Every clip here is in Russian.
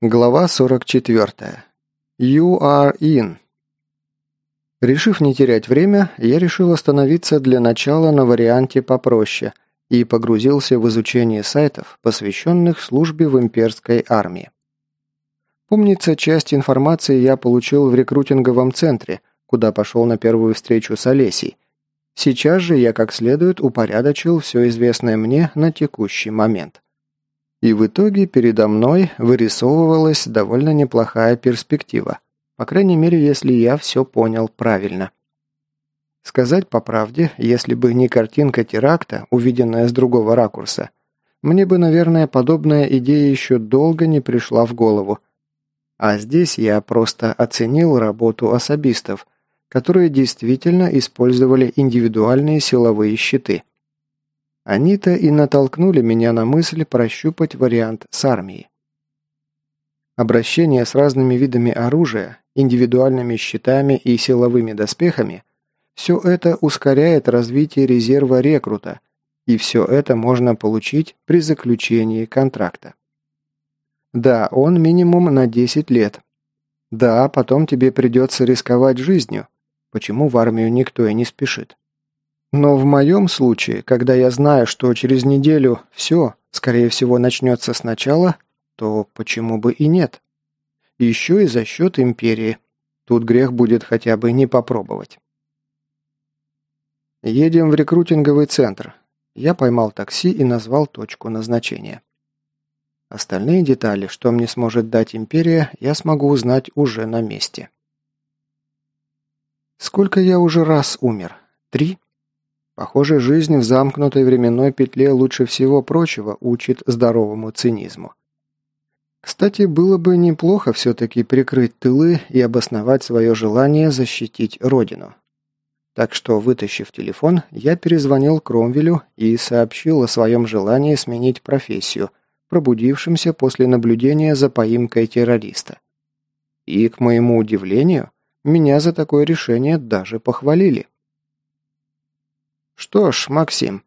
Глава 44. You are in. Решив не терять время, я решил остановиться для начала на варианте попроще и погрузился в изучение сайтов, посвященных службе в имперской армии. Помнится, часть информации я получил в рекрутинговом центре, куда пошел на первую встречу с Олесей. Сейчас же я как следует упорядочил все известное мне на текущий момент – и в итоге передо мной вырисовывалась довольно неплохая перспектива. По крайней мере, если я все понял правильно. Сказать по правде, если бы не картинка теракта, увиденная с другого ракурса, мне бы, наверное, подобная идея еще долго не пришла в голову. А здесь я просто оценил работу особистов, которые действительно использовали индивидуальные силовые щиты. Они-то и натолкнули меня на мысль прощупать вариант с армией. Обращение с разными видами оружия, индивидуальными щитами и силовыми доспехами – все это ускоряет развитие резерва рекрута, и все это можно получить при заключении контракта. Да, он минимум на 10 лет. Да, потом тебе придется рисковать жизнью, почему в армию никто и не спешит. Но в моем случае, когда я знаю, что через неделю все, скорее всего, начнется сначала, то почему бы и нет? Еще и за счет империи. Тут грех будет хотя бы не попробовать. Едем в рекрутинговый центр. Я поймал такси и назвал точку назначения. Остальные детали, что мне сможет дать империя, я смогу узнать уже на месте. Сколько я уже раз умер? Три? Похоже, жизнь в замкнутой временной петле лучше всего прочего учит здоровому цинизму. Кстати, было бы неплохо все-таки прикрыть тылы и обосновать свое желание защитить родину. Так что, вытащив телефон, я перезвонил Кромвелю и сообщил о своем желании сменить профессию, пробудившимся после наблюдения за поимкой террориста. И, к моему удивлению, меня за такое решение даже похвалили. «Что ж, Максим...»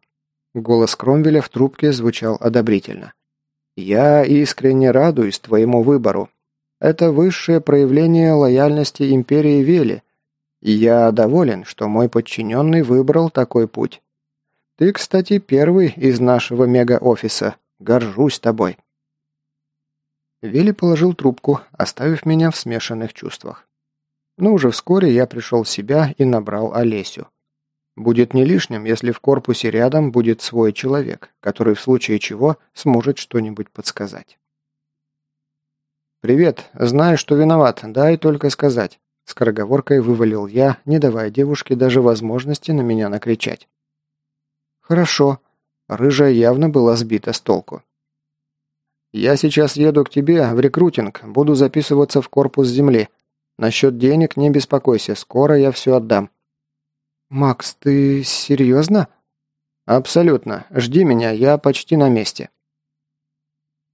Голос Кромвеля в трубке звучал одобрительно. «Я искренне радуюсь твоему выбору. Это высшее проявление лояльности империи Вели, я доволен, что мой подчиненный выбрал такой путь. Ты, кстати, первый из нашего мега-офиса. Горжусь тобой». Вели положил трубку, оставив меня в смешанных чувствах. Но уже вскоре я пришел в себя и набрал Олесю. Будет не лишним, если в корпусе рядом будет свой человек, который в случае чего сможет что-нибудь подсказать. «Привет. Знаю, что виноват. Дай только сказать». Скороговоркой вывалил я, не давая девушке даже возможности на меня накричать. «Хорошо». Рыжая явно была сбита с толку. «Я сейчас еду к тебе в рекрутинг, буду записываться в корпус земли. Насчет денег не беспокойся, скоро я все отдам. «Макс, ты серьезно?» «Абсолютно. Жди меня, я почти на месте».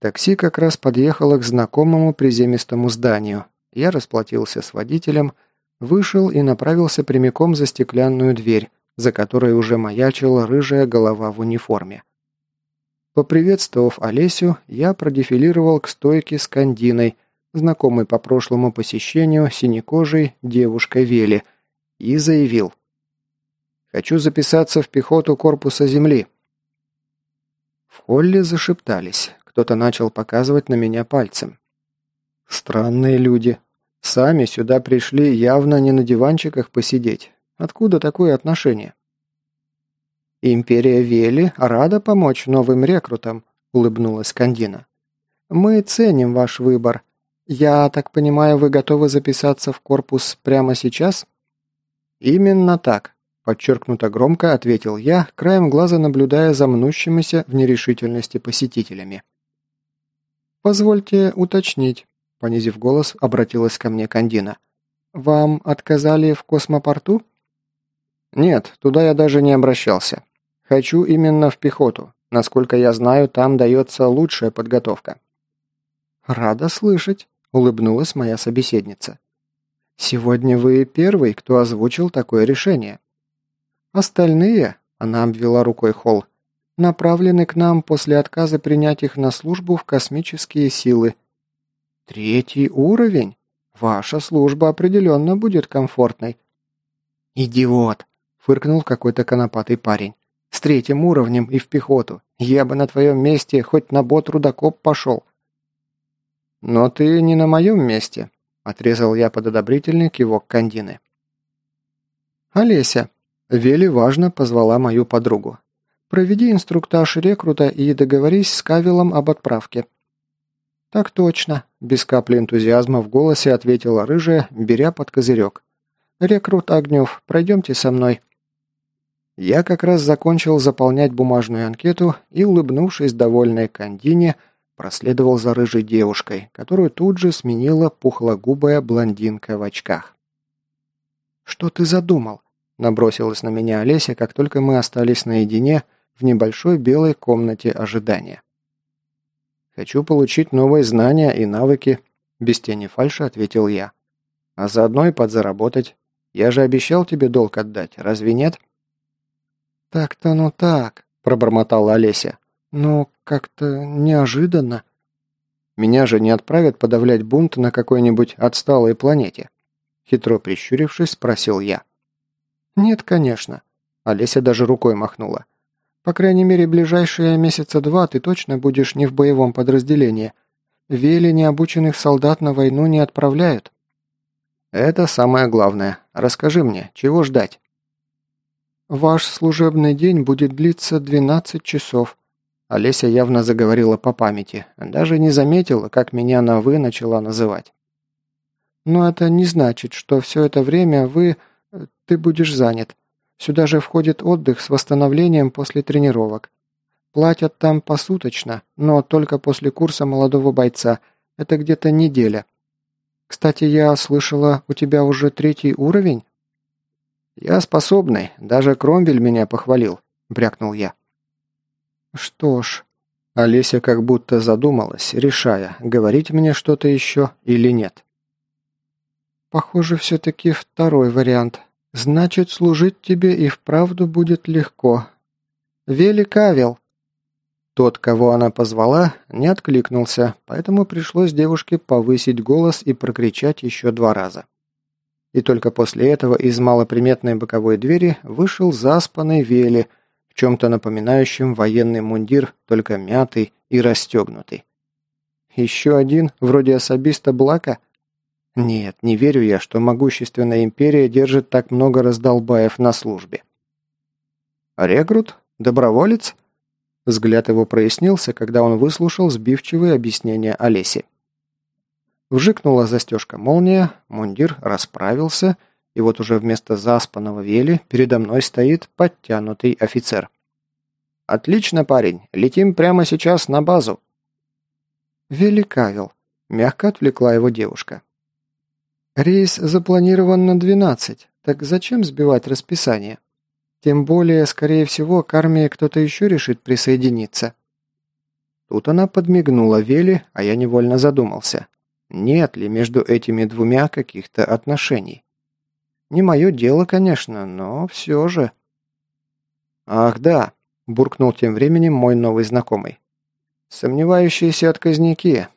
Такси как раз подъехало к знакомому приземистому зданию. Я расплатился с водителем, вышел и направился прямиком за стеклянную дверь, за которой уже маячила рыжая голова в униформе. Поприветствовав Олесю, я продефилировал к стойке с Кандиной, знакомой по прошлому посещению синекожей девушкой Вели, и заявил Хочу записаться в пехоту корпуса земли». В холле зашептались. Кто-то начал показывать на меня пальцем. Странные люди. Сами сюда пришли явно не на диванчиках посидеть. Откуда такое отношение? «Империя Вели рада помочь новым рекрутам», — улыбнулась Кандина. «Мы ценим ваш выбор. Я так понимаю, вы готовы записаться в корпус прямо сейчас?» «Именно так», Подчеркнуто громко ответил я, краем глаза наблюдая за мнущимися в нерешительности посетителями. «Позвольте уточнить», — понизив голос, обратилась ко мне Кандина. «Вам отказали в космопорту?» «Нет, туда я даже не обращался. Хочу именно в пехоту. Насколько я знаю, там дается лучшая подготовка». «Рада слышать», — улыбнулась моя собеседница. «Сегодня вы первый, кто озвучил такое решение. Остальные, она обвела рукой холл, направлены к нам после отказа принять их на службу в космические силы. Третий уровень? Ваша служба определенно будет комфортной. Идиот! Фыркнул какой-то конопатый парень. С третьим уровнем и в пехоту. Я бы на твоем месте хоть на бот рудокоп пошел. Но ты не на моем месте, отрезал я под одобрительный кивок Кандины. Олеся, Вели важно позвала мою подругу. Проведи инструктаж рекрута и договорись с Кавилом об отправке. «Так точно», – без капли энтузиазма в голосе ответила рыжая, беря под козырек. «Рекрут Огнев, пройдемте со мной». Я как раз закончил заполнять бумажную анкету и, улыбнувшись довольной Кандине, проследовал за рыжей девушкой, которую тут же сменила пухлогубая блондинка в очках. «Что ты задумал?» – набросилась на меня Олеся, как только мы остались наедине в небольшой белой комнате ожидания. «Хочу получить новые знания и навыки», – без тени фальши ответил я. «А заодно и подзаработать. Я же обещал тебе долг отдать, разве нет?» «Так-то ну так», – пробормотала Олеся. «Ну, как-то неожиданно». «Меня же не отправят подавлять бунт на какой-нибудь отсталой планете?» Хитро прищурившись, спросил я. «Нет, конечно». Олеся даже рукой махнула. По крайней мере, ближайшие месяца два ты точно будешь не в боевом подразделении. Вели необученных солдат на войну не отправляют». «Это самое главное. Расскажи мне, чего ждать?» «Ваш служебный день будет длиться 12 часов». Олеся явно заговорила по памяти. Даже не заметила, как меня на «вы» начала называть. «Но это не значит, что все это время вы... ты будешь занят. Сюда же входит отдых с восстановлением после тренировок. Платят там посуточно, но только после курса молодого бойца. Это где-то неделя. Кстати, я слышала, у тебя уже третий уровень? Я способный, даже Кромвель меня похвалил, брякнул я. Что ж, Олеся как будто задумалась, решая, говорить мне что-то еще или нет. Похоже, все-таки второй вариант, Значит, служить тебе и вправду будет легко. Великавел!» Тот, кого она позвала, не откликнулся, поэтому пришлось девушке повысить голос и прокричать еще два раза. И только после этого из малоприметной боковой двери вышел заспанный Вели в чем-то напоминающем военный мундир, только мятый и расстегнутый. Еще один, вроде особиста Блака – нет, не верю я, что могущественная империя держит так много раздолбаев на службе. Рекрут? Доброволец? Взгляд его прояснился, когда он выслушал сбивчивые объяснения Олеси. Вжикнула застежка молния, мундир расправился, и вот уже вместо заспанного вели передо мной стоит подтянутый офицер. «Отлично, парень, летим прямо сейчас на базу». «Великавил», — мягко отвлекла его девушка. Рейс запланирован на 12, так зачем сбивать расписание? Тем более, скорее всего, к армии кто-то еще решит присоединиться. Тут она подмигнула Вели, а я невольно задумался. Нет ли между этими двумя каких-то отношений? Не мое дело, конечно, но все же. «Ах да», – буркнул тем временем мой новый знакомый. «Сомневающиеся отказники.